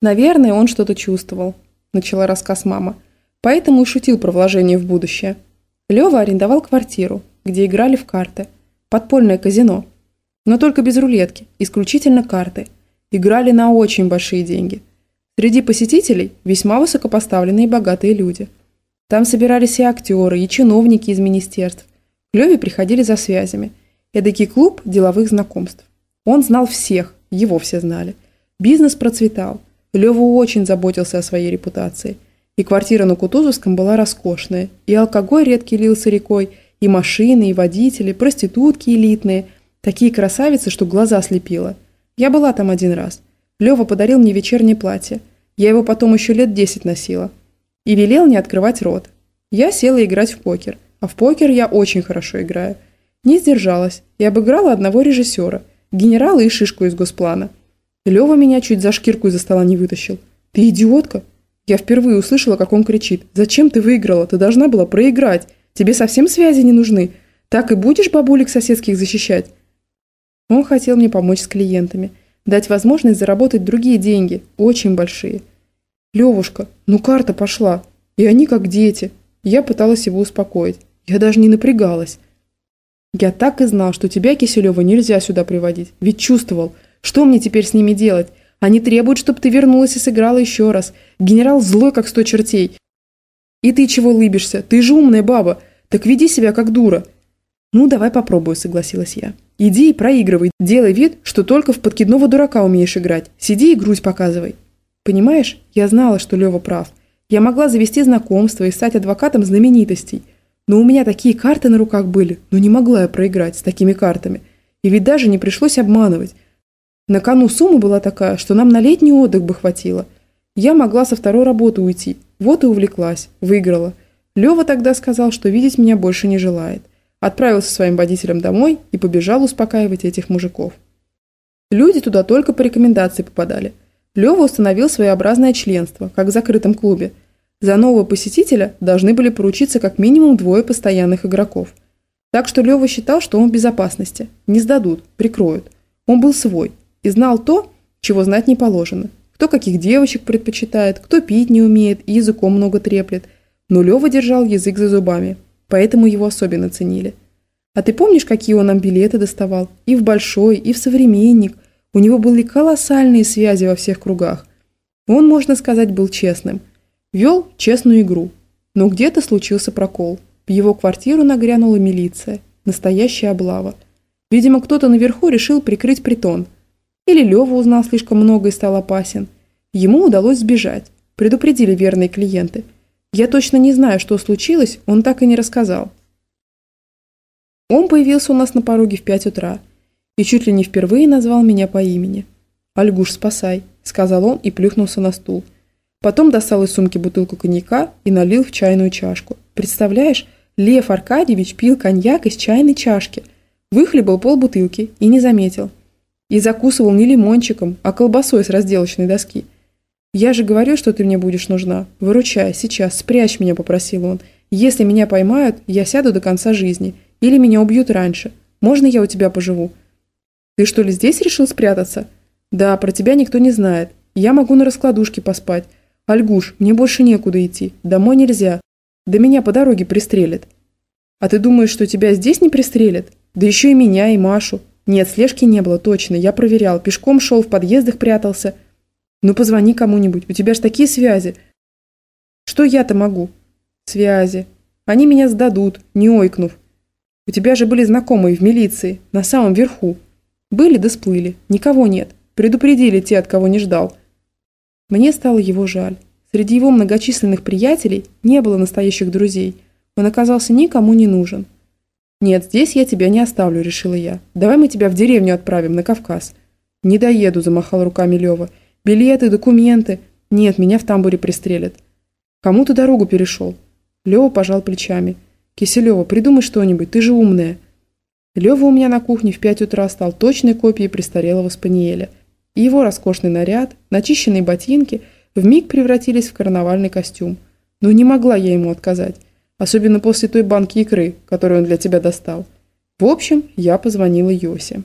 Наверное, он что-то чувствовал, начала рассказ мама. Поэтому и шутил про вложение в будущее. Лева арендовал квартиру, где играли в карты. Подпольное казино. Но только без рулетки, исключительно карты. Играли на очень большие деньги. Среди посетителей весьма высокопоставленные богатые люди. Там собирались и актеры, и чиновники из министерств. К Леве приходили за связями. Эдакий клуб деловых знакомств. Он знал всех, его все знали. Бизнес процветал. Лева очень заботился о своей репутации. И квартира на Кутузовском была роскошная. И алкоголь редкий лился рекой, и машины, и водители, проститутки элитные. Такие красавицы, что глаза слепило. Я была там один раз. Лева подарил мне вечернее платье. Я его потом еще лет десять носила. И велел не открывать рот. Я села играть в покер. А в покер я очень хорошо играю. Не сдержалась и обыграла одного режиссера, генерала и шишку из госплана. Лева меня чуть за шкирку из-за стола не вытащил. «Ты идиотка!» Я впервые услышала, как он кричит. «Зачем ты выиграла? Ты должна была проиграть. Тебе совсем связи не нужны. Так и будешь бабулек соседских защищать?» Он хотел мне помочь с клиентами. Дать возможность заработать другие деньги, очень большие. «Левушка, ну карта пошла. И они как дети». Я пыталась его успокоить. Я даже не напрягалась. Я так и знал, что тебя, Киселева, нельзя сюда приводить. Ведь чувствовал. Что мне теперь с ними делать? Они требуют, чтобы ты вернулась и сыграла еще раз. Генерал злой, как сто чертей. И ты чего лыбишься? Ты же умная баба. Так веди себя, как дура. Ну, давай попробую, согласилась я. Иди и проигрывай. Делай вид, что только в подкидного дурака умеешь играть. Сиди и грудь показывай. Понимаешь, я знала, что Лева прав. Я могла завести знакомство и стать адвокатом знаменитостей – но у меня такие карты на руках были, но не могла я проиграть с такими картами. И ведь даже не пришлось обманывать. На кону сумма была такая, что нам на летний отдых бы хватило. Я могла со второй работы уйти. Вот и увлеклась. Выиграла. Лева тогда сказал, что видеть меня больше не желает. Отправился своим водителем домой и побежал успокаивать этих мужиков. Люди туда только по рекомендации попадали. Лева установил своеобразное членство, как в закрытом клубе – за нового посетителя должны были поручиться как минимум двое постоянных игроков. Так что Лева считал, что он в безопасности. Не сдадут, прикроют. Он был свой и знал то, чего знать не положено. Кто каких девочек предпочитает, кто пить не умеет и языком много треплет. Но Лева держал язык за зубами, поэтому его особенно ценили. А ты помнишь, какие он нам билеты доставал? И в Большой, и в Современник. У него были колоссальные связи во всех кругах. Он, можно сказать, был честным. Вел честную игру. Но где-то случился прокол. В его квартиру нагрянула милиция. Настоящая облава. Видимо, кто-то наверху решил прикрыть притон. Или Лева узнал слишком много и стал опасен. Ему удалось сбежать. Предупредили верные клиенты. Я точно не знаю, что случилось, он так и не рассказал. Он появился у нас на пороге в пять утра и чуть ли не впервые назвал меня по имени. «Альгуш, спасай», – сказал он и плюхнулся на стул – Потом достал из сумки бутылку коньяка и налил в чайную чашку. Представляешь, Лев Аркадьевич пил коньяк из чайной чашки. Выхлебал полбутылки и не заметил. И закусывал не лимончиком, а колбасой с разделочной доски. «Я же говорю, что ты мне будешь нужна. Выручай, сейчас, спрячь меня», – попросил он. «Если меня поймают, я сяду до конца жизни. Или меня убьют раньше. Можно я у тебя поживу?» «Ты что ли здесь решил спрятаться?» «Да, про тебя никто не знает. Я могу на раскладушке поспать. «Альгуш, мне больше некуда идти. Домой нельзя. Да меня по дороге пристрелят». «А ты думаешь, что тебя здесь не пристрелят? Да еще и меня, и Машу. Нет, слежки не было, точно. Я проверял. Пешком шел, в подъездах прятался. Ну, позвони кому-нибудь. У тебя ж такие связи. Что я-то могу? Связи. Они меня сдадут, не ойкнув. У тебя же были знакомые в милиции, на самом верху. Были да сплыли. Никого нет. Предупредили те, от кого не ждал. Мне стало его жаль. Среди его многочисленных приятелей не было настоящих друзей. Он оказался никому не нужен. «Нет, здесь я тебя не оставлю», – решила я. «Давай мы тебя в деревню отправим, на Кавказ». «Не доеду», – замахал руками Лева. «Билеты, документы. Нет, меня в тамбуре пристрелят». «Кому ты дорогу перешел?» Лева пожал плечами. «Киселева, придумай что-нибудь, ты же умная». Лева у меня на кухне в пять утра стал точной копией престарелого спаниеля – и его роскошный наряд, начищенные ботинки вмиг превратились в карнавальный костюм. Но не могла я ему отказать, особенно после той банки икры, которую он для тебя достал. В общем, я позвонила Йосе.